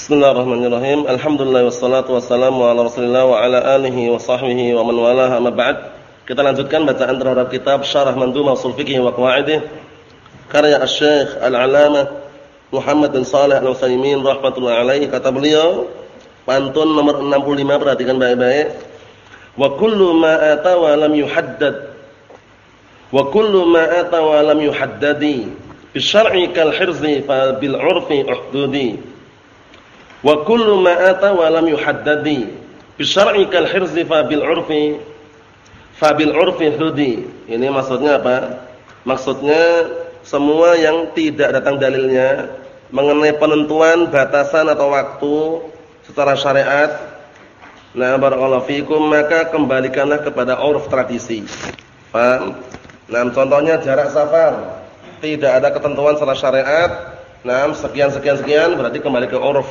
Bismillahirrahmanirrahim. Alhamdulillah wassalatu wassalamu ala Rasulillah wa ala alihi wa sahbihi wa man walaha amma ba'd. Kita lanjutkan bacaan terhadap kitab Syarah Mandhumah Ushul Fiqh wa Qawaidih karya Asy-Syaikh Al-'Alamah Muhammad bin Shalih Al-Utsaimin rahimatullah alaihi kata beliau pantun nomor 65 perhatikan baik-baik. Wa kullu ma ata wa lam yuhaddad wa kullu ma ata wa lam yuhaddadi bi syar'i kal hirzi fa bil 'urfi uhdudi Wa kullu ma ata wa lam yuhaddadi bi syar'i kal hirzi fa bil 'urfi fa bil 'urfi hudi. Ini maksudnya apa? Maksudnya semua yang tidak datang dalilnya mengenai penentuan batasan atau waktu secara syariat Nah barakallahu fikum maka kembalikanlah kepada uruf tradisi. Paham? Nah contohnya jarak safar. Tidak ada ketentuan secara syariat. Nah sekian sekian sekian berarti kembali ke uruf.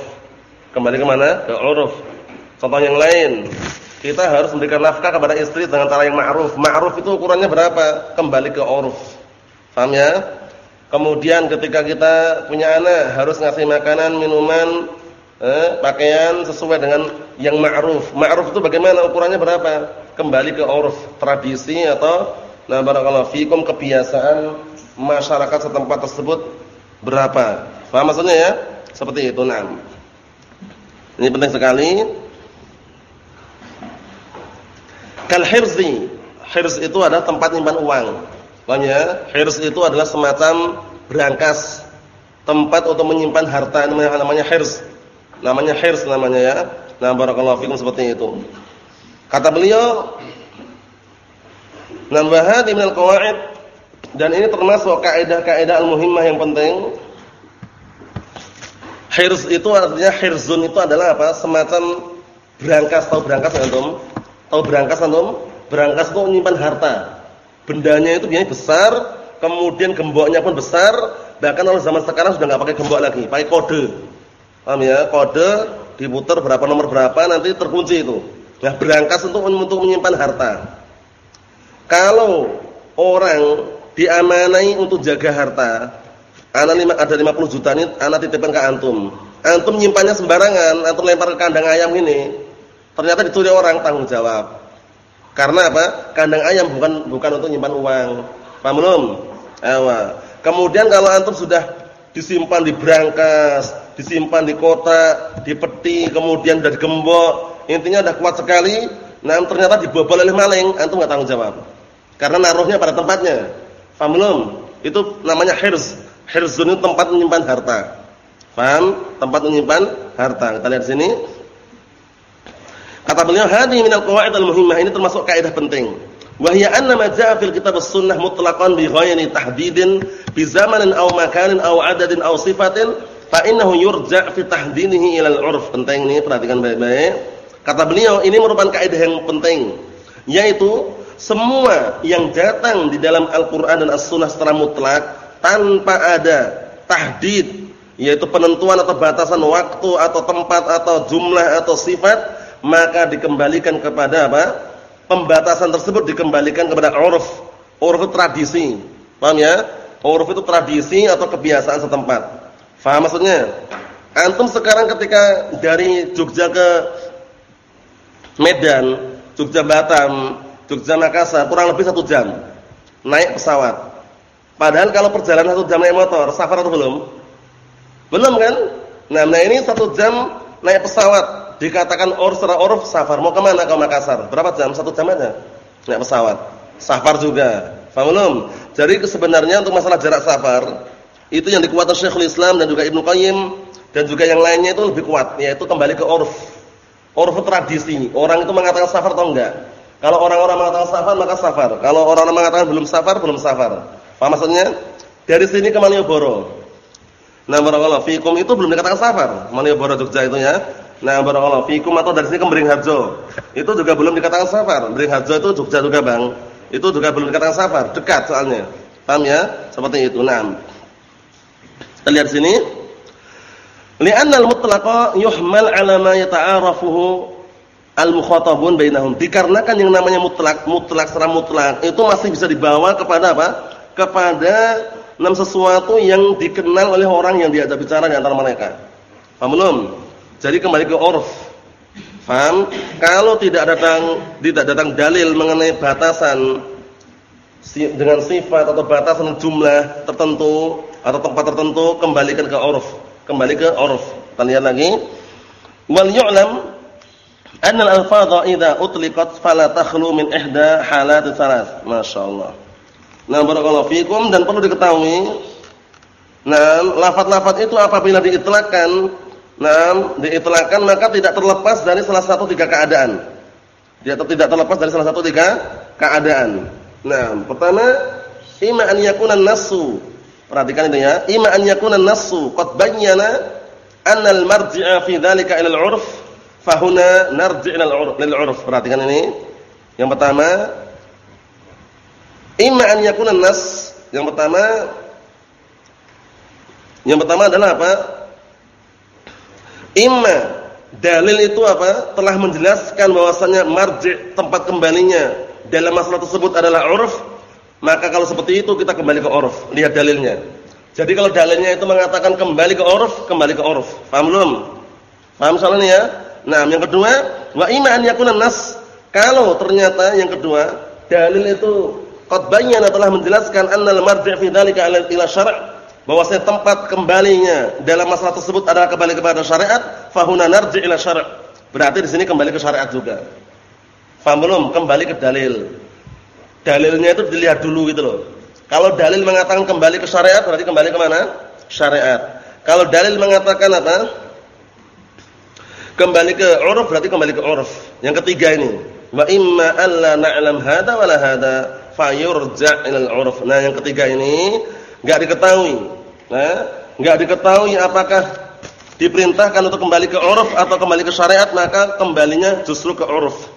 Kembali ke mana? Ke uruf. Contoh yang lain, kita harus memberikan nafkah kepada istri dengan cara yang ma'ruf. Ma'ruf itu ukurannya berapa? Kembali ke uruf. Paham ya? Kemudian ketika kita punya anak harus ngasih makanan, minuman, eh, pakaian sesuai dengan yang ma'ruf. Ma'ruf itu bagaimana? Ukurannya berapa? Kembali ke uruf, tradisi atau nah barakallahu fikum kebiasaan masyarakat setempat tersebut berapa? Paham maksudnya ya? Seperti itu, nah. Ini penting sekali. Kal hirzi. Hirz itu adalah tempat nyimpan uang. Ya? Hirz itu adalah semacam berangkas tempat untuk menyimpan harta namanya namanya hirz. Namanya hirz namanya ya. Nah, barakallahu fikum seperti itu. Kata beliau, "Nambahat min al-qawaid" dan ini termasuk kaidah-kaidah al-muhimmah yang penting Hirz itu artinya hirzun itu adalah apa? Semacam berangkas, tahu berangkas antum? Tahu berangkas antum? Berangkas itu menyimpan harta. Bendanya itu biasanya besar, kemudian gemboknya pun besar, bahkan kalau zaman sekarang sudah nggak pakai gembok lagi, pakai kode. Paham ya? Kode diputar berapa nomor berapa nanti terkunci itu. Nah, berangkas untuk untuk menyimpan harta. Kalau orang diamanai untuk jaga harta, Ana lima, ada 50 juta ini ana titipkan ke antum. Antum nyimpannya sembarangan, antum lempar ke kandang ayam ini. Ternyata dicuri orang tanggung jawab. Karena apa? Kandang ayam bukan bukan untuk nyimpan uang. Paham belum? Ewa. Kemudian kalau antum sudah disimpan di brankas, disimpan di kota, di peti, kemudian sudah digembok, intinya sudah kuat sekali, nah ternyata dibobol oleh maling, antum enggak tanggung jawab. Karena naruhnya pada tempatnya. Paham belum? Itu namanya hirz. Hirzun itu tempat menyimpan harta. Paham? Tempat menyimpan harta. Kita lihat sini. Kata beliau, "Hadhihi minal qawaid al-muhimmah." Ini termasuk kaidah penting. Wa hiya anna ma jaa fil kitab as-sunnah mutlaqan bi ghairi tahdidin bi zamanin aw makanin aw adadin aw sifatin fa innahu yurja' fi tahdinihi ila al-'urf. Penting ini perhatikan baik-baik. Kata beliau, ini merupakan kaidah yang penting, yaitu semua yang datang di dalam Al-Qur'an dan As-Sunnah secara mutlak tanpa ada tahdid yaitu penentuan atau batasan waktu atau tempat atau jumlah atau sifat maka dikembalikan kepada apa? pembatasan tersebut dikembalikan kepada uruf. Uruf tradisi. Paham ya? Uruf itu tradisi atau kebiasaan setempat. Faham maksudnya? Antum sekarang ketika dari Jogja ke Medan, Jogja Batam, Jogja Makassar kurang lebih satu jam naik pesawat. Padahal kalau perjalanan satu jam naik motor, safar atau belum? Belum kan? Nah, nah ini satu jam naik pesawat, dikatakan or secara uruf safar. Mau ke mana ke Makassar? Berapa jam? Satu jam aja naik pesawat. Safar juga. Paham belum? Jadi sebenarnya untuk masalah jarak safar, itu yang dikuatkan Syekhul Islam dan juga Ibnu Qayyim dan juga yang lainnya itu lebih kuat, yaitu kembali ke uruf. Uruf tradisi. Orang itu mengatakan safar atau enggak? Kalau orang-orang mengatakan safar, maka safar. Kalau orang-orang mengatakan belum safar, belum safar. Apa maksudnya? Dari sini ke Malioboro. Nah, barakallahu fikum itu belum dikatakan safar. Malioboro Jogja itu ya. Nah, barakallahu fikum atau dari sini ke Beringharjo. Itu juga belum dikatakan safar. Beringharjo itu Jogja juga, Bang. Itu juga belum dikatakan safar, dekat soalnya. Paham ya? Seperti itu. Nah. Kita lihat sini. Li'anna al-mutlaqa yuhmal 'ala ma yata'arafuhu al-mukhatabun bainahum. Dikarenakan yang namanya mutlak, mutlak secara mutlak itu masih bisa dibawa kepada apa? Kepada enam sesuatu yang dikenal oleh orang yang diajak bicara di antara mereka. Paham belum? Jadi kembali ke urf. Faham? Kalau tidak datang tidak datang dalil mengenai batasan dengan sifat atau batasan jumlah tertentu atau tempat tertentu kembalikan ke urf. Kembali ke urf. Kita lihat lagi. Wal yu'lam anna al-alfadha idza utliqat fala takhlu min ihda halat thalath. Masyaallah. Nah, barakallahu fikum dan perlu diketahui Nah, lafaz-lafaz itu apabila diitlakkan, nah, diitlakkan maka tidak terlepas dari salah satu tiga keadaan. Dia tidak terlepas dari salah satu tiga keadaan. Nah, pertama, ima an yakuna nasu Perhatikan itu ya. Ima an yakuna nasu qad bayyana anna al-marji'a fi dhalika ila al-'urf, fa huna narji' ila al-'urf. Perhatikan ini. Yang pertama, ima an yakuna nas, yang pertama yang pertama adalah apa? Imma dalil itu apa? Telah menjelaskan bahwasannya marji' tempat kembalinya dalam masalah tersebut adalah uruf, maka kalau seperti itu kita kembali ke uruf, lihat dalilnya. Jadi kalau dalilnya itu mengatakan kembali ke uruf, kembali ke uruf. Paham belum? Paham soalnya ya? Nah, yang kedua, wa imma an yakuna nas. Kalau ternyata yang kedua, dalil itu qad bayyana telah menjelaskan annal marji' fi dzalika ila syara' bahwasanya tempat kembalinya dalam masalah tersebut adalah kembali kepada syariat, fahuna narji ila syara'. Berarti di sini kembali ke syariat juga. Faham belum? Kembali ke dalil. Dalilnya itu dilihat dulu gitu loh. Kalau dalil mengatakan kembali ke syariat, berarti kembali ke mana? Syariat. Kalau dalil mengatakan apa? Kembali ke uruf berarti kembali ke uruf. Yang ketiga ini, wa imma alla na'lam hada wala hada fayurja' ila al-uruf. Nah, yang ketiga ini enggak diketahui Nah, enggak diketahui apakah diperintahkan untuk kembali ke uruf atau kembali ke syariat, maka kembalinya justru ke uruf.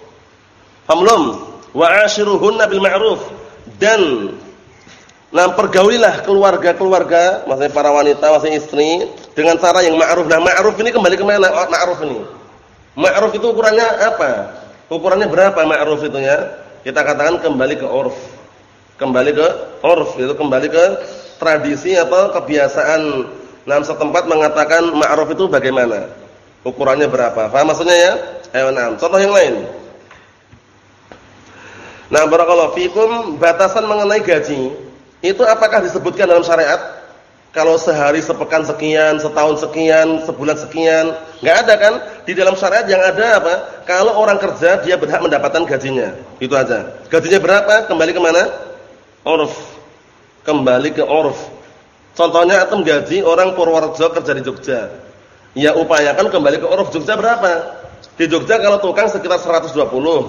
Paham? Wa ashiruhunna bil ma'ruf dan nah pergaulilah keluarga-keluarga, maksudnya para wanita, maksudnya istri dengan cara yang ma'ruf. Nah, ma'ruf ini kembali ke mana? Ma'ruf ini. Ma'ruf itu ukurannya apa? Ukurannya berapa ma'ruf itu ya? Kita katakan kembali ke uruf. Kembali ke uruf, itu kembali ke tradisi atau kebiasaan nam setempat mengatakan ma'ruf itu bagaimana? Ukurannya berapa? Paham maksudnya ya? Ayo nah, contoh yang lain. Nah, barakallahu fikum, batasan mengenai gaji itu apakah disebutkan dalam syariat? Kalau sehari sepekan sekian, setahun sekian, sebulan sekian, enggak ada kan? Di dalam syariat yang ada apa? Kalau orang kerja dia berhak mendapatkan gajinya. Itu aja. Gajinya berapa? Kembali ke Uruf kembali ke urf. Contohnya antum gaji orang Purworejo kerja di Jogja. Ya upayakan kembali ke urf Jogja berapa? Di Jogja kalau tukang sekitar 120,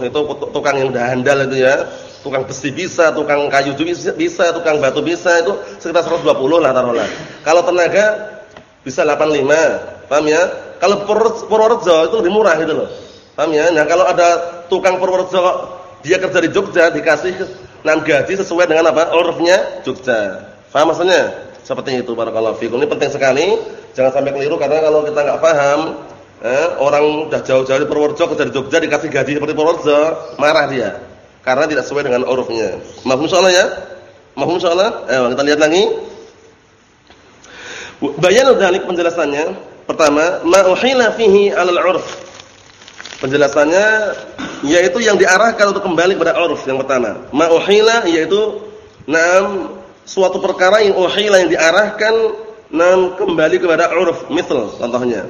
itu tukang yang udah handal itu ya. Tukang besi bisa, tukang kayu juga bisa, tukang batu bisa itu sekitar 120 lah taruhlah. Kalau tenaga bisa 85, paham ya? Kalau Purworejo itu lebih murah gitu loh. Paham ya? Nah, kalau ada tukang Purworejo dia kerja di Jogja dikasih Nah gaji sesuai dengan apa? Urfnya Jogja. Faham maksudnya? Seperti itu barakallahu fikum. Ini penting sekali. Jangan sampai keliru karena kalau kita enggak paham, eh, orang udah jauh-jauh dari Purworejo ke Jogja dikasih gaji seperti Purworejo, marah dia. Karena tidak sesuai dengan urufnya. Mahfum insyaallah ya? Mahfum insyaallah? Eh, kita lihat lagi. Bayan dzalik penjelasannya. Pertama, ma uhila fihi 'alal 'urf Penjelasannya yaitu yang diarahkan untuk kembali kepada uruf yang pertama. Ma uhila yaitu nam suatu perkara yang uhila yang diarahkan nam kembali kepada uruf. Misal contohnya,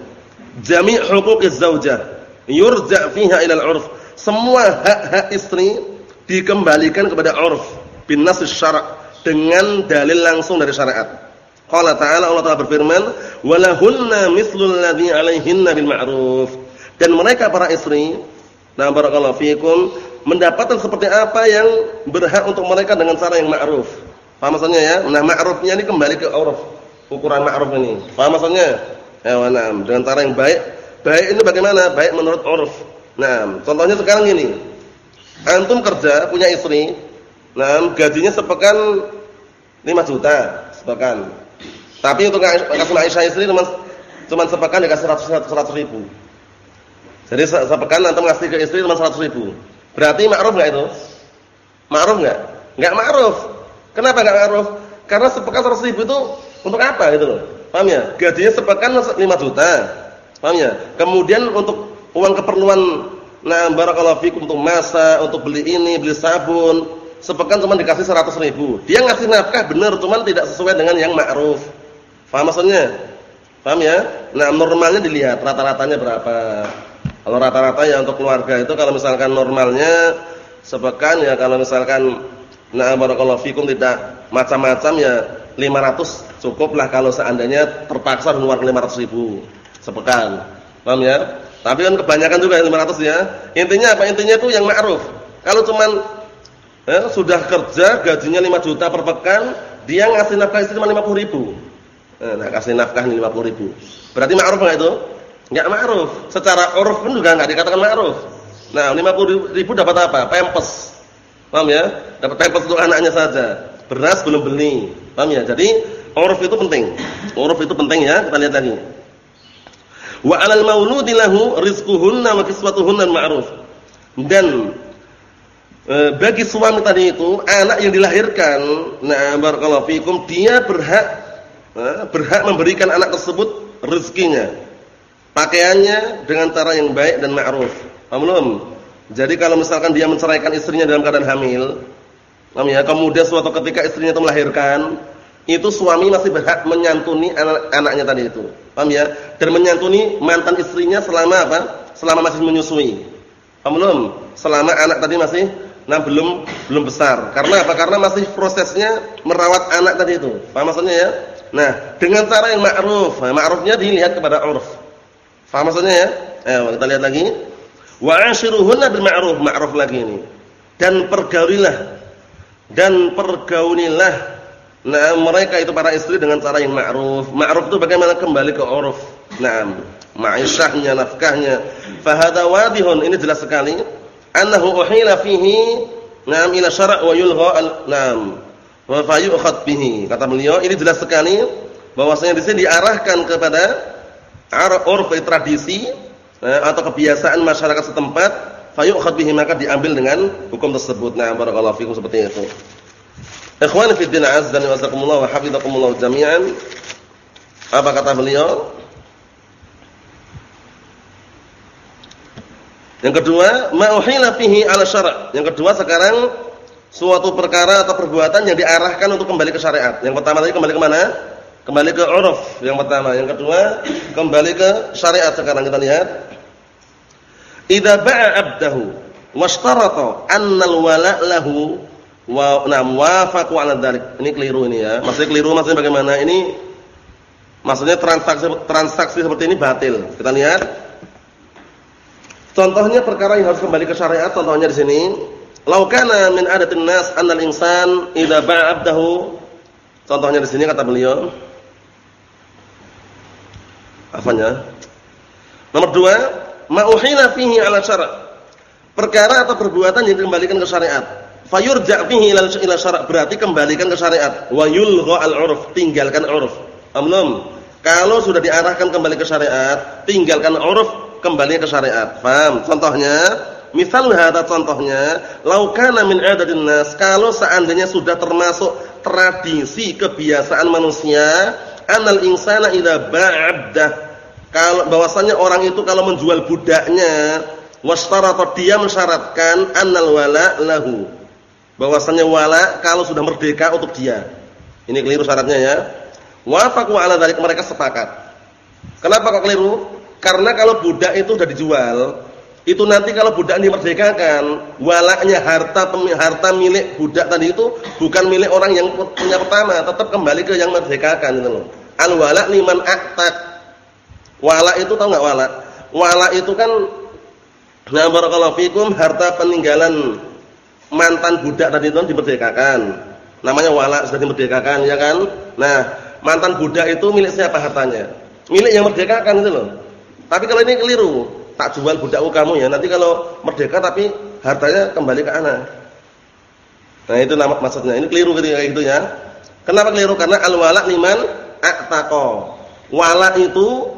jami' huquqiz zaujah yurja' fiha ila al-urf. Semua hak-hak istri dikembalikan kepada uruf bin nas syara' dengan dalil langsung dari syariat. Qala ta'ala Allah Ta'ala berfirman, "Walahunna mithlul ladzi 'alaihinna bil ma'ruf." Dan mereka para istri, nah barakallahu fiikum, mendapatkan seperti apa yang berhak untuk mereka dengan cara yang ma'ruf. Paham maksudnya ya? Nah, ma'rufnya ini kembali ke uruf. Ukuran ma'ruf ini. Paham maksudnya? Ya, nah, dengan cara yang baik. Baik ini bagaimana? Baik menurut uruf. Nah, contohnya sekarang ini. Antum kerja, punya istri. Nah, gajinya sepekan 5 juta sepekan. Tapi untuk kasih Aisyah istri cuma sepekan dikasih 100 100 ribu. Jadi sepekan antum ngasih ke istri cuma 100 ribu. Berarti ma'ruf enggak itu? Ma'ruf enggak? Enggak ma'ruf. Kenapa enggak ma'ruf? Karena sepekan 100 ribu itu untuk apa gitu loh. Paham ya? Gajinya sepekan 5 juta. Paham ya? Kemudian untuk uang keperluan nah barakallahu fikum untuk masak, untuk beli ini, beli sabun, sepekan cuma dikasih 100 ribu. Dia ngasih nafkah benar, cuman tidak sesuai dengan yang ma'ruf. Paham maksudnya? Paham ya? Nah, normalnya dilihat rata-ratanya berapa. Kalau rata-rata ya untuk keluarga itu kalau misalkan normalnya sepekan ya kalau misalkan nah barakallahu fikum tidak macam-macam ya 500 cukup lah kalau seandainya terpaksa mengeluarkan 500 ribu sepekan. Paham ya? Tapi kan kebanyakan juga 500 ya. Intinya apa? Intinya itu yang ma'ruf. Kalau cuman eh, sudah kerja gajinya 5 juta per pekan, dia ngasih nafkah istri cuma 50 ribu. Eh, nah, kasih nafkah 50 ribu. Berarti ma'ruf enggak itu? Enggak ma'ruf. Secara uruf pun juga enggak dikatakan ma'ruf. Nah, 50 ribu dapat apa? Pempes. Paham ya? Dapat pempes untuk anaknya saja. Beras belum beli. Paham ya? Jadi uruf itu penting. Uruf itu penting ya, kita lihat lagi. Wa 'alal mauludi lahu rizquhunna wa kiswatuhunna ma'ruf. Dan e, bagi suami tadi itu anak yang dilahirkan, nah barakallahu fikum, dia berhak e, berhak memberikan anak tersebut rezekinya. Pakaiannya dengan cara yang baik dan ma'ruf. Paham Jadi kalau misalkan dia menceraikan istrinya dalam keadaan hamil, ya, kemudian suatu ketika istrinya itu melahirkan, itu suami masih berhak menyantuni anak anaknya tadi itu. Paham ya? Dan menyantuni mantan istrinya selama apa? Selama masih menyusui. Paham? Selama anak tadi masih nah belum belum besar. Karena apa? Karena masih prosesnya merawat anak tadi itu. Paham maksudnya ya? Nah, dengan cara yang ma'ruf. Nah, ma'rufnya dilihat kepada urf. Paham maksudnya ya? Ayo kita lihat lagi. Wa 'ashiruhunna bil ma'ruf. Ma'ruf lagi ini. Dan pergaulilah dan pergaulilah Nah, mereka itu para istri dengan cara yang ma'ruf. Ma'ruf itu bagaimana kembali ke uruf. Naam, ma'isyahnya, nafkahnya. Fa wadihun, ini jelas sekali. Annahu uhila fihi na'am ila syara' wa yulgha na'am wa fayu'khad bihi. Kata beliau, ini jelas sekali bahwasanya di sini diarahkan kepada uruf tradisi eh, atau kebiasaan masyarakat setempat, fayu'khad bihi maka diambil dengan hukum tersebut. Nah, barakallahu fikum seperti itu. Ikhwani fi din azzani wa azakumullah wa hafizakumullah jami'an. Apa kata beliau? Yang kedua, ma'uhila fihi 'ala syara'. Yang kedua sekarang suatu perkara atau perbuatan yang diarahkan untuk kembali ke syariat. Yang pertama tadi kembali ke mana? Kembali ke uruf yang pertama. Yang kedua, kembali ke syariat sekarang kita lihat. Idza ba'a 'abdahu washtarata anna al-wala' lahu wa nam wafaqu 'ala dzalik. Ini keliru ini ya. Maksudnya keliru maksudnya bagaimana? Ini maksudnya transaksi transaksi seperti ini batil. Kita lihat. Contohnya perkara yang harus kembali ke syariat, contohnya di sini. Lau kana min adatin nas annal insan idza ba'a 'abdahu. Contohnya di sini kata beliau. Apanya? Nomor dua, ma'uhina fihi 'ala syara'. Perkara atau perbuatan yang dikembalikan ke syariat. Fayurja fihi ila syara' berarti kembalikan ke syariat. Wa yulgha al-'urf tinggalkan 'urf. Amlum kalau sudah diarahkan kembali ke syariat tinggalkan 'urf kembali ke syariat. Paham? Contohnya misal hadza contohnya law kana min 'adadin nas kalau seandainya sudah termasuk tradisi kebiasaan manusia anal insana idza ba'abdah kalau bahwasanya orang itu kalau menjual budaknya wastarata dia mensyaratkan annal wala lahu bahwasanya wala kalau sudah merdeka untuk dia. Ini keliru syaratnya ya. Wafaqu ala dzalik mereka sepakat. Kenapa kok keliru? Karena kalau budak itu sudah dijual, itu nanti kalau budak dimerdekakan, walaknya harta harta milik budak tadi itu bukan milik orang yang punya pertama, tetap kembali ke yang merdekakan itu loh. Al wala liman aktak. Wala itu tahu enggak wala? Wala itu kan Nah barakallahu fikum harta peninggalan mantan budak tadi itu dimerdekakan. Namanya wala sudah dimerdekakan ya kan? Nah, mantan budak itu milik siapa hartanya? Milik yang merdekakan itu loh. Tapi kalau ini keliru, tak jual budakku kamu ya. Nanti kalau merdeka tapi hartanya kembali ke anak. Nah, itu nama maksudnya. Ini keliru gitu kayak gitu ya. Kenapa keliru? Karena al-wala liman a'taqa. Wala itu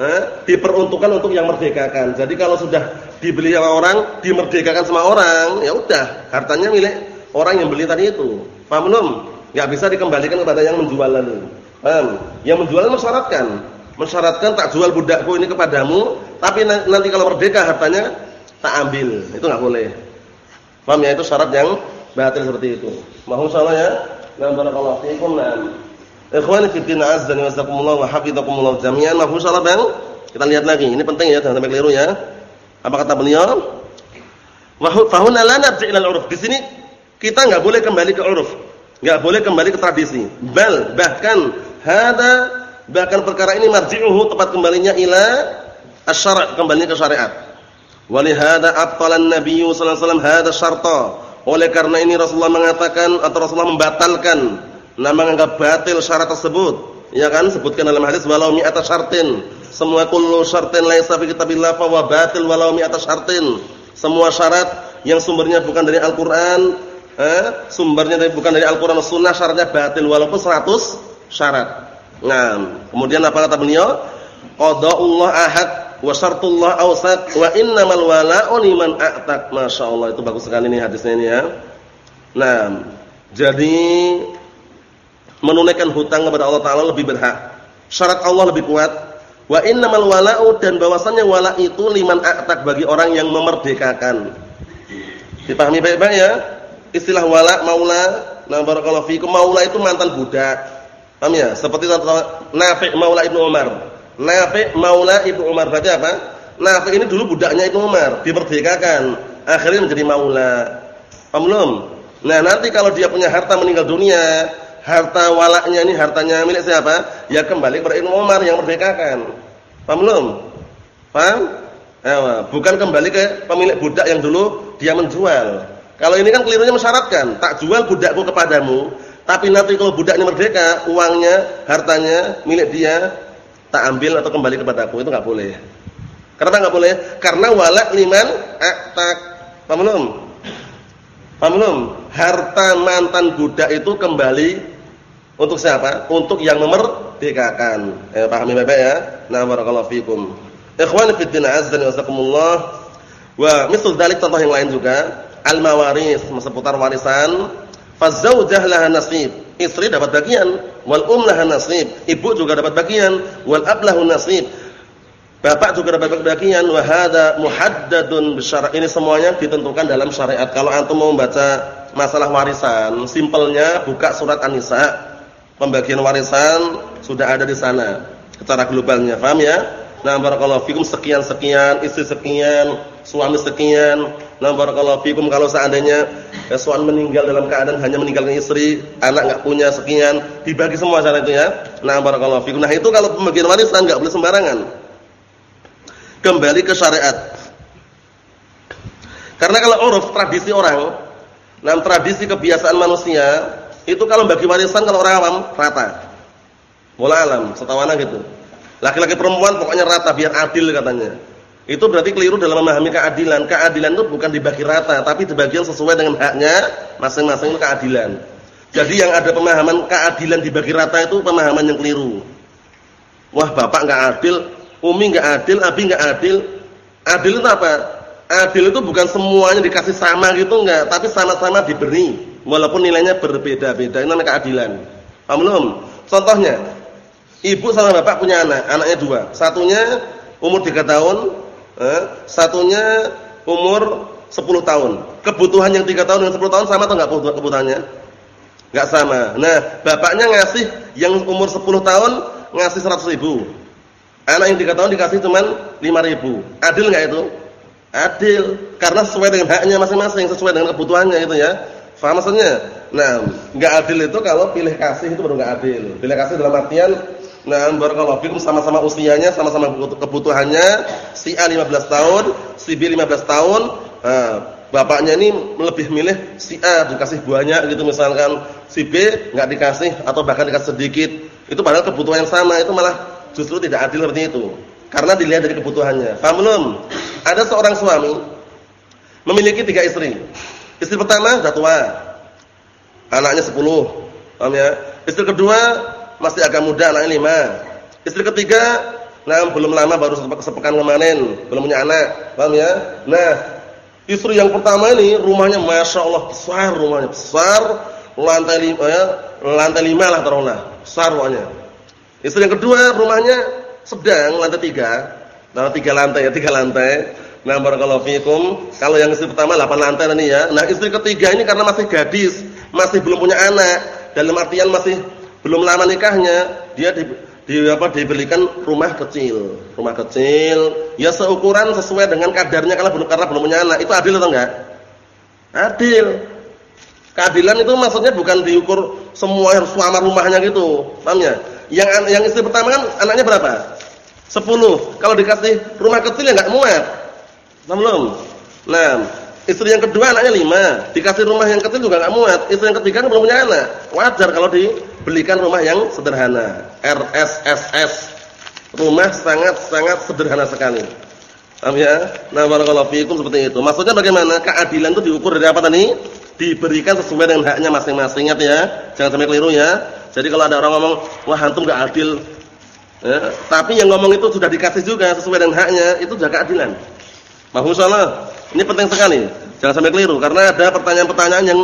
eh, diperuntukkan untuk yang merdekakan. Jadi kalau sudah dibeli sama orang, dimerdekakan sama orang, ya udah, hartanya milik orang yang beli tadi itu. Paham belum? Enggak bisa dikembalikan kepada yang menjual tadi. Paham? Yang menjual mensyaratkan mensyaratkan tak jual budakku ini kepadamu, tapi nanti kalau merdeka hartanya tak ambil. Itu enggak boleh. Paham ya? Itu syarat yang batil seperti itu. Mohon salah ya. Nah, barakallahu fiikum. Ikhwani fi din azza wa jazakumullah wa hafizakumullah jami'an. Mohon. Kita lihat lagi. Ini penting ya, jangan sampai keliru ya. Apa kata beliau? Wa fahuna la narji' al-'urf. Di sini kita enggak boleh kembali ke uruf. Enggak boleh kembali ke tradisi. Bal bahkan hada bahkan perkara ini marji'uhu tempat kembalinya ila asy-syara' kembali ke syariat. Walihada abtalan Nabi sallallahu alaihi wasallam hada syarta. Oleh karena ini Rasulullah mengatakan atau Rasulullah membatalkan nama menganggap batil syarat tersebut. Ya kan sebutkan dalam hadis walau mi'ata syartin. Semua kullu syartin laisa fi kitabillah fa wa batil walau mi'ata syartin. Semua syarat yang sumbernya bukan dari Al-Qur'an, eh, sumbernya dari, bukan dari Al-Qur'an Sunnah syaratnya batil walaupun 100 syarat. Nah, kemudian apa kata beliau? Qada'ullah ahad wa syartullah awsat wa innamal wala'u liman a'taq. Masyaallah itu bagus sekali nih hadisnya ini ya. Nah, jadi menunaikan hutang kepada Allah taala lebih berhak. Syarat Allah lebih kuat. Wa innamal wala'u dan bahwasannya wala itu liman a'taq bagi orang yang memerdekakan. Dipahami baik-baik ya? Istilah wala, maula, nah barakallahu fikum, maula itu mantan budak. Paham ya? Seperti Nafi' maula Ibnu Umar. Nafi' maula Ibnu Umar berarti apa? Nafi' ini dulu budaknya Ibnu Umar, dimerdekakan, akhirnya menjadi maula. Paham belum? Nah, nanti kalau dia punya harta meninggal dunia, harta walaknya ini hartanya milik siapa? Ya kembali kepada Ibnu Umar yang merdekakan. Paham belum? Paham? Eh, bukan kembali ke pemilik budak yang dulu dia menjual. Kalau ini kan kelirunya mensyaratkan, tak jual budakku kepadamu, tapi nanti kalau budaknya merdeka, uangnya, hartanya milik dia, tak ambil atau kembali kepadaku, itu enggak boleh. Kenapa enggak boleh? Karena walak liman aktak. Paham belum? Paham? Harta mantan budak itu kembali untuk siapa? Untuk yang memerdekakan. Eh, pahami Bapak ya? Nah, barakallahu fikum. Ikhwani fid din azza wa jazakumullah. Wa misal dalik contoh yang lain juga, al-mawaris, seputar warisan. Fazaujah laha nasib. Istri dapat bagian, wal um laha nasib. Ibu juga dapat bagian, wal ab lahu nasib. Bapak juga dapat bagian wa hadza muhaddadun bisyara. Ini semuanya ditentukan dalam syariat. Kalau antum mau membaca masalah warisan, simpelnya buka surat An-Nisa. Pembagian warisan sudah ada di sana secara globalnya. Paham ya? Nah, barakallahu fikum sekian-sekian, istri sekian, suami sekian. Nah, barakallahu fikum kalau seandainya ya, suami meninggal dalam keadaan hanya meninggalkan istri, anak enggak punya sekian, dibagi semua cara itu ya. Nah, barakallahu fikum. Nah, itu kalau pembagian warisan enggak boleh sembarangan. Kembali ke syariat. Karena kalau uruf tradisi orang, nah tradisi kebiasaan manusia, itu kalau bagi warisan kalau orang awam rata. Bola alam, setawana gitu. Laki-laki perempuan pokoknya rata biar adil katanya. Itu berarti keliru dalam memahami keadilan. Keadilan itu bukan dibagi rata, tapi dibagian sesuai dengan haknya masing-masing itu keadilan. Jadi yang ada pemahaman keadilan dibagi rata itu pemahaman yang keliru. Wah, bapak enggak adil, umi enggak adil, abi enggak adil. Adil itu apa? Adil itu bukan semuanya dikasih sama gitu enggak, tapi sama-sama diberi walaupun nilainya berbeda-beda. Itu namanya keadilan. Paham? Contohnya, Ibu sama bapak punya anak, anaknya dua. Satunya umur tiga tahun, eh, satunya umur sepuluh tahun. Kebutuhan yang tiga tahun dan sepuluh tahun sama atau enggak kebutuhannya? Enggak sama. Nah, bapaknya ngasih yang umur sepuluh tahun ngasih seratus ribu. Anak yang tiga tahun dikasih cuma lima ribu. Adil enggak itu? Adil. Karena sesuai dengan haknya masing-masing, sesuai dengan kebutuhannya itu ya. Faham maksudnya? Nah, enggak adil itu kalau pilih kasih itu baru enggak adil. Pilih kasih dalam artian Nah, barakallahu fikum sama-sama usianya, sama-sama kebutuhannya. Si A 15 tahun, si B 15 tahun. Nah, bapaknya ini lebih milih si A dikasih banyak gitu misalkan, si B enggak dikasih atau bahkan dikasih sedikit. Itu padahal kebutuhan yang sama, itu malah justru tidak adil seperti itu. Karena dilihat dari kebutuhannya. Paham belum? Ada seorang suami memiliki tiga istri. Istri pertama sudah tua. Anaknya 10. Paham ya? Istri kedua masih agak muda anaknya lima. Istri ketiga, nah belum lama baru sepekan kemarin, belum punya anak. Paham ya? Nah, istri yang pertama ini rumahnya Masya Allah besar rumahnya, besar, lantai lima ya, lantai lima lah taruhlah, besar rumahnya. Istri yang kedua rumahnya sedang lantai tiga, nah tiga lantai ya tiga lantai. Nah barakallahu fikum. Kalau yang istri pertama 8 lantai ini ya. Nah istri ketiga ini karena masih gadis, masih belum punya anak, dalam artian masih belum lama nikahnya, dia di, di apa dibelikan rumah kecil, rumah kecil, ya seukuran sesuai dengan kadarnya karena belum karena belum punya anak. Itu adil atau enggak? Adil. Keadilan itu maksudnya bukan diukur semua harus sama rumahnya gitu. Paham ya? Yang yang istri pertama kan anaknya berapa? 10. Kalau dikasih rumah kecil ya enggak muat. Belum. Nah, istri yang kedua anaknya 5. Dikasih rumah yang kecil juga enggak muat. Istri yang ketiga kan belum punya anak. Wajar kalau dibelikan rumah yang sederhana. RSSS. Rumah sangat-sangat sederhana sekali. Paham ya? Nah, barakallahu fiikum seperti itu. Maksudnya bagaimana? Keadilan itu diukur dari apa tadi? diberikan sesuai dengan haknya masing-masing ya. Jangan sampai keliru ya. Jadi kalau ada orang ngomong, "Wah, antum enggak adil." Ya, tapi yang ngomong itu sudah dikasih juga sesuai dengan haknya, itu juga keadilan. Mahfuz Ini penting sekali. Jangan sampai keliru karena ada pertanyaan-pertanyaan yang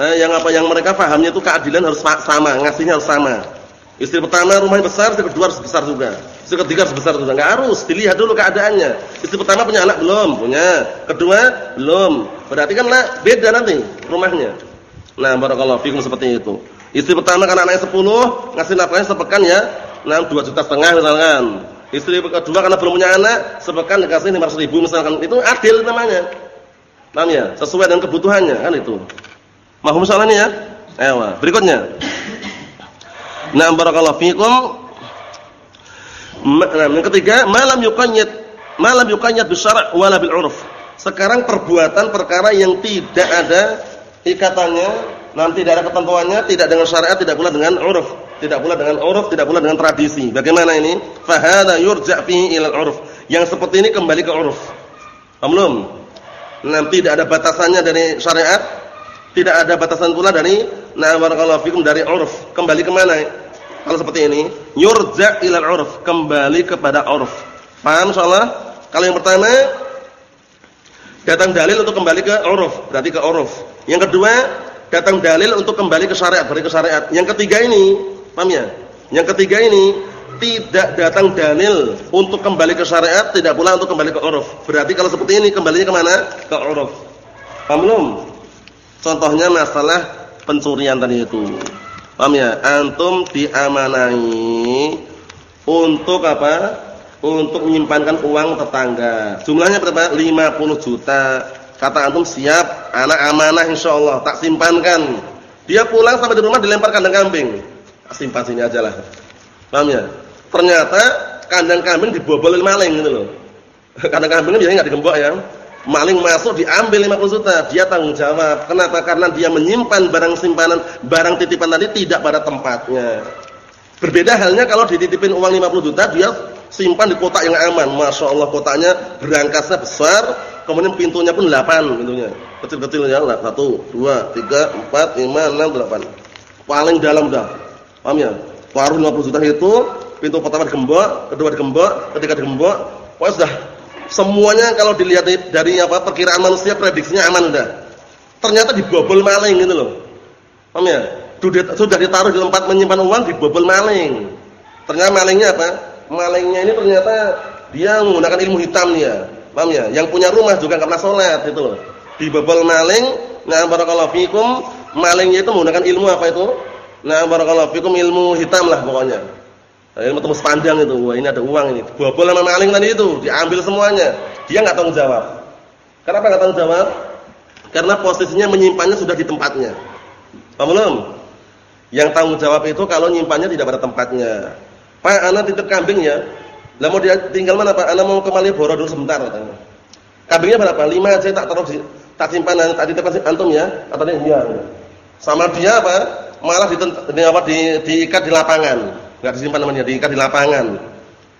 eh, yang apa yang mereka pahamnya itu keadilan harus sama, ngasihnya harus sama. Istri pertama rumahnya besar, istri kedua harus besar juga. Istri ketiga harus besar juga. Enggak harus, dilihat dulu keadaannya. Istri pertama punya anak belum? Punya. Kedua belum. Berarti kan lah beda nanti rumahnya. Nah, barakallahu fikum seperti itu. Istri pertama kan anaknya 10, ngasih nafkahnya sepekan ya. Nah, 2 juta setengah misalkan. Istri kedua karena belum punya anak, sepekan dikasih 500 ribu misalkan. Itu adil namanya. Paham ya? Sesuai dengan kebutuhannya kan itu. Mahum soalannya ya? Ewa. Berikutnya. Nah, barakallahu fikum. Nah, yang ketiga, malam yuqayyad malam yuqayyad bisyara' wala bil 'urf. Sekarang perbuatan perkara yang tidak ada ikatannya, nanti tidak ada ketentuannya, tidak dengan syariat, tidak pula dengan 'urf, tidak pula dengan 'urf, tidak pula dengan tradisi. Bagaimana ini? Fa hadza yurja' fihi ila al-'urf. Yang seperti ini kembali ke 'urf. Paham Nanti tidak ada batasannya dari syariat, tidak ada batasan pula dari na barakallahu fikum dari 'urf. Kembali ke mana? Kalau seperti ini, yurja' ila al-'urf, kembali kepada 'urf. Paham insyaallah? Kalau yang pertama datang dalil untuk kembali ke 'urf, berarti ke 'urf. Yang kedua, datang dalil untuk kembali ke syariat, berarti ke syariat. Yang ketiga ini, paham ya? Yang ketiga ini tidak datang dalil untuk kembali ke syariat, tidak pula untuk kembali ke 'urf. Berarti kalau seperti ini kembalinya ke mana? Ke 'urf. Paham belum? Contohnya masalah pencurian tadi itu. Paham ya? Antum diamanai untuk apa? Untuk menyimpankan uang tetangga. Jumlahnya berapa? 50 juta. Kata antum siap, anak amanah insyaallah tak simpankan. Dia pulang sampai di rumah dilempar kandang kambing. Simpan sini aja lah. Paham ya? Ternyata kandang kambing dibobol maling gitu loh. Kandang kambing biasanya enggak digembok ya. Maling masuk diambil 50 juta, dia tanggung jawab. Kenapa? Karena dia menyimpan barang simpanan, barang titipan tadi tidak pada tempatnya. Berbeda halnya kalau dititipin uang 50 juta, dia simpan di kotak yang aman. Masya Allah kotaknya berangkasnya besar, kemudian pintunya pun 8 pintunya. Kecil-kecil ya, 1, 2, 3, 4, 5, 6, 8. Paling dalam dah. Paham ya? Paruh 50 juta itu, pintu pertama digembok, kedua digembok, ketiga digembok, pokoknya sudah Semuanya kalau dilihat dari apa perkiraan manusia prediksinya aman udah. Ternyata dibobol maling gitu loh. Paham ya? Sudah ditaruh di tempat menyimpan uang dibobol maling. Ternyata malingnya apa? Malingnya ini ternyata dia menggunakan ilmu hitam ya. Paham ya? Yang punya rumah juga pernah salat itu loh. Dibobol maling, nah barakallahu fikum, malingnya itu menggunakan ilmu apa itu? Nah barakallahu fikum ilmu hitam lah pokoknya. Ilmu tembus panjang itu. Wah, ini ada uang ini. Bobol sama maling tadi itu, diambil semuanya. Dia enggak tanggung jawab. Kenapa enggak tanggung jawab? Karena posisinya menyimpannya sudah di tempatnya. Paham belum? Yang tanggung jawab itu kalau nyimpannya tidak pada tempatnya. Pak, anak titip kambing ya. Lah mau dia tinggal mana, Pak? Anak mau ke Malioboro dulu sebentar katanya. Kambingnya berapa? 5 aja tak taruh di tak simpan tadi tempat antum ya. Katanya iya. Sama dia apa? Malah di, di apa di diikat di lapangan Enggak disimpan namanya, diikat di lapangan.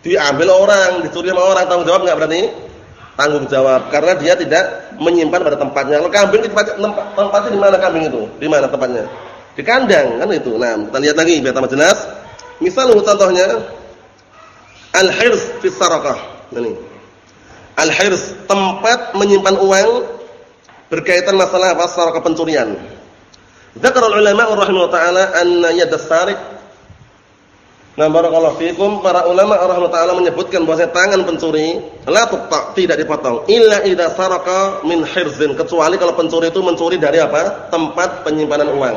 Diambil orang, dicuri sama orang, tanggung jawab enggak berarti? Tanggung jawab karena dia tidak menyimpan pada tempatnya. Kalau kambing di tempat, tempatnya di mana kambing itu? Di mana tempatnya? Di kandang kan itu. Nah, kita lihat lagi biar tambah jelas. Misal contohnya al-hirs fi sarakah. Ini. Al-hirs tempat menyimpan uang berkaitan masalah apa? Sarakah pencurian. Dzakara ulama rahimahullah taala anna yadas sarik Nah, barakallahu fikum para ulama rahimahullah taala menyebutkan bahwa tangan pencuri la tuqta tidak dipotong illa idza saraka min hirzin kecuali kalau pencuri itu mencuri dari apa? tempat penyimpanan uang.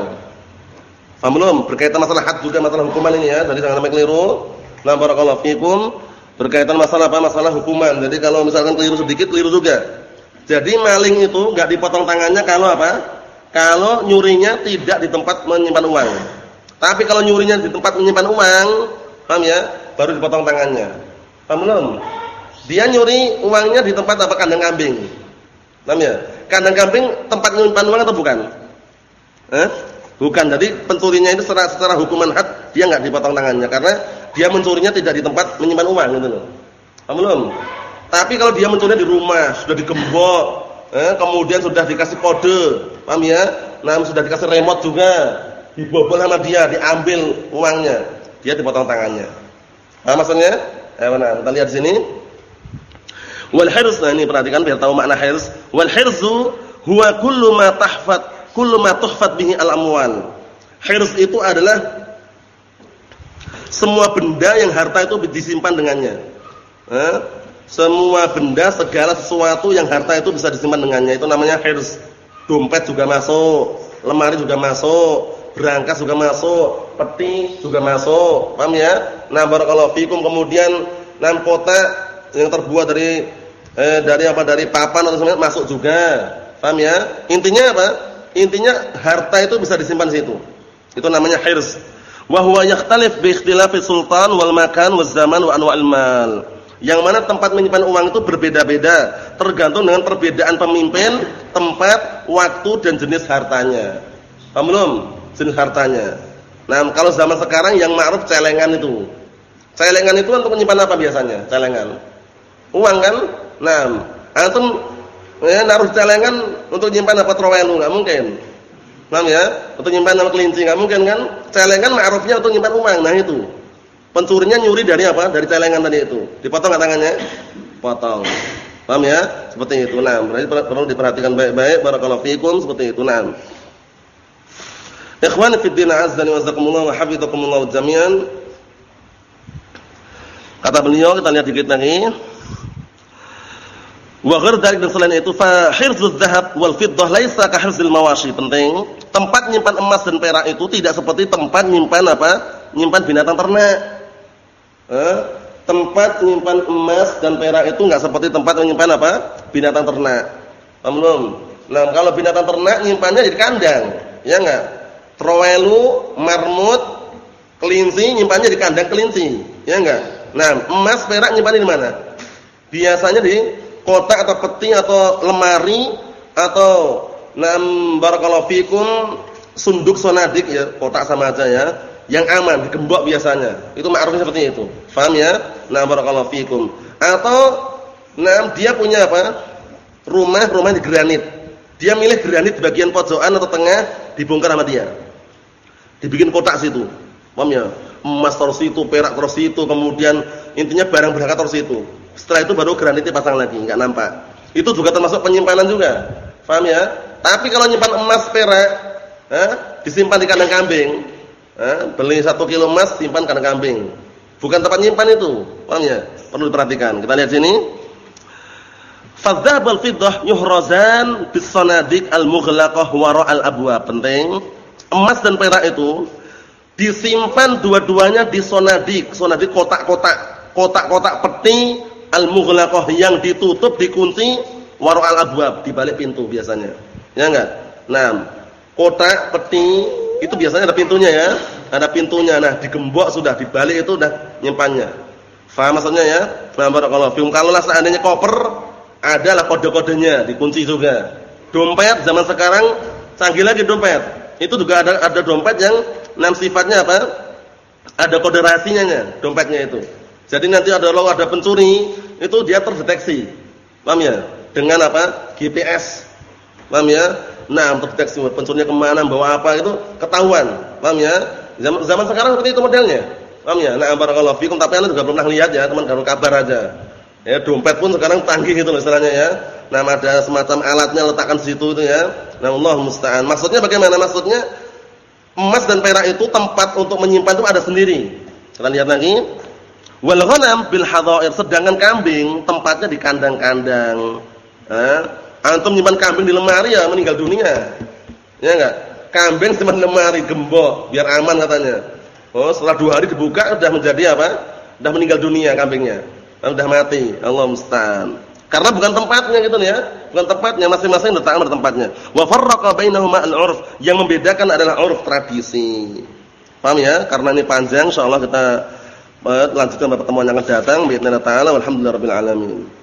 Paham belum? Berkaitan masalah had juga masalah hukuman ini ya. Jadi jangan sampai keliru. Nah, barakallahu fikum berkaitan masalah apa? Masalah hukuman. Jadi kalau misalkan keliru sedikit keliru juga. Jadi maling itu enggak dipotong tangannya kalau apa? Kalau nyurinya tidak di tempat menyimpan uang. Tapi kalau nyurinya di tempat menyimpan uang, paham ya? Baru dipotong tangannya. Paham belum? Dia nyuri uangnya di tempat apa kandang kambing. Paham ya? Kandang kambing tempat menyimpan uang atau bukan? Eh? Bukan. Jadi pencurinya itu secara, secara hukuman had dia enggak dipotong tangannya karena dia mencurinya tidak di tempat menyimpan uang gitu loh. Paham belum? Tapi kalau dia mencurinya di rumah, sudah digembok, eh, kemudian sudah dikasih kode, paham ya? Nah, sudah dikasih remote juga, dibobol sama dia, diambil uangnya, dia dipotong tangannya. Paham maksudnya? Eh, mana? Kita lihat di sini. Wal hirs, nah ini perhatikan biar tahu makna hirs. Wal hirzu huwa kullu ma tahfat, kullu ma tuhfat bihi al amwal. Hirs itu adalah semua benda yang harta itu disimpan dengannya. Eh? Semua benda, segala sesuatu yang harta itu bisa disimpan dengannya itu namanya hirs. Dompet juga masuk, lemari juga masuk, berangkas juga masuk, peti juga masuk. Paham ya? Nah, barakallahu fikum kemudian enam kotak yang terbuat dari eh, dari apa? Dari papan atau semuanya masuk juga. Paham ya? Intinya apa? Intinya harta itu bisa disimpan di situ. Itu namanya hirs. Wa huwa yakhtalif bi ikhtilafi sultan wal makan waz zaman wa anwa'il mal. Yang mana tempat menyimpan uang itu berbeda-beda, tergantung dengan perbedaan pemimpin, tempat, waktu dan jenis hartanya. Paham belum? Jenis hartanya. Nah, kalau zaman sekarang yang ma'ruf celengan itu. Celengan itu untuk menyimpan apa biasanya? Celengan. Uang kan? Nah, antum ya, naruh celengan untuk menyimpan apa trowelu enggak mungkin. Paham ya? Untuk menyimpan nama kelinci enggak mungkin kan? Celengan ma'rufnya untuk menyimpan uang. Nah, itu. Pencurinya nyuri dari apa? Dari celengan tadi itu. Dipotong enggak tangannya? Potong. Paham ya? Seperti itu. Nah, berarti perlu diperhatikan baik-baik barakallahu fikum seperti itu. Nah. Ikhwani fi din azzani wa zakumullah wa hafizakumullah jami'an. Kata beliau kita lihat dikit lagi. Wa ghair dalik dan selain itu fa hirzuz dzahab wal fiddah laisa ka hirzil mawashi. Penting, tempat nyimpan emas dan perak itu tidak seperti tempat nyimpan apa? Nyimpan binatang ternak. Eh, tempat nyimpan emas dan perak itu enggak seperti tempat menyimpan apa? Binatang ternak. Paham belum? Nah, kalau binatang ternak nyimpannya di kandang, ya enggak? Trowelu, marmut, kelinci nyimpannya di kandang kelinci, ya enggak? Nah, emas perak nyimpannya di mana? Biasanya di kotak atau peti atau lemari atau nam barakallahu fikum sunduk sonadik ya, kotak sama aja ya. Yang aman, digembok biasanya. Itu ma'rufnya seperti itu. Paham ya? Nah, barakallahu fikum. Atau nah dia punya apa? Rumah, rumah di granit. Dia milih granit di bagian pojokan atau tengah dibongkar sama dia dibikin kotak situ. Paham ya? Emas taruh situ, perak taruh situ, kemudian intinya barang berharga taruh situ. Setelah itu baru granitnya pasang lagi, enggak nampak. Itu juga termasuk penyimpanan juga. Paham ya? Tapi kalau nyimpan emas perak, eh, disimpan di kandang kambing. Eh, beli satu kilo emas, simpan kandang kambing. Bukan tempat nyimpan itu. Paham ya? Perlu diperhatikan. Kita lihat sini. Fadzahab wal fiddah yuhrazan bis sanadik al-mughlaqah wara al-abwab. Penting emas dan perak itu disimpan dua-duanya di sonadik, sonadik kotak-kotak, kotak-kotak peti al-mughlaqah yang ditutup dikunci waru al-abwab di balik pintu biasanya. Ya enggak? Nah, kotak peti itu biasanya ada pintunya ya. Ada pintunya. Nah, digembok sudah di balik itu udah nyimpannya. Faham maksudnya ya? Faham barakallahu fikum. Kalau lah seandainya koper adalah kode-kodenya dikunci juga. Dompet zaman sekarang canggih lagi dompet itu juga ada ada dompet yang enam sifatnya apa? Ada kode rahasianya dompetnya itu. Jadi nanti ada lo ada pencuri, itu dia terdeteksi. Paham ya? Dengan apa? GPS. Paham ya? Nah, terdeteksi pencurinya ke mana, bawa apa itu ketahuan. Paham ya? Zaman, zaman sekarang seperti itu modelnya. Paham ya? Nah, barakallahu fikum, tapi Anda juga belum pernah lihat ya, teman kalau kabar aja. Ya, dompet pun sekarang canggih gitu loh istilahnya ya. Nah, ada semacam alatnya letakkan di situ itu ya. Nah, Allah musta'an. Maksudnya bagaimana? Maksudnya emas dan perak itu tempat untuk menyimpan itu ada sendiri. Kita lihat lagi. Wal ghanam bil hadair, sedangkan kambing tempatnya di kandang-kandang. Eh, antum nyimpan kambing di lemari ya meninggal dunia. Ya enggak? Kambing simpan lemari gembok biar aman katanya. Oh, setelah dua hari dibuka sudah menjadi apa? Sudah meninggal dunia kambingnya. Sudah mati. Allah musta'an. Karena bukan tempatnya gitu ya. Bukan tempatnya, masing-masing letakkan pada tempatnya. Wa farraqa bainahuma al-'urf. Yang membedakan adalah 'urf tradisi. Paham ya? Karena ini panjang insyaallah kita eh, lanjutkan pada pertemuan yang akan datang. Bismillah taala walhamdulillahirabbil alamin.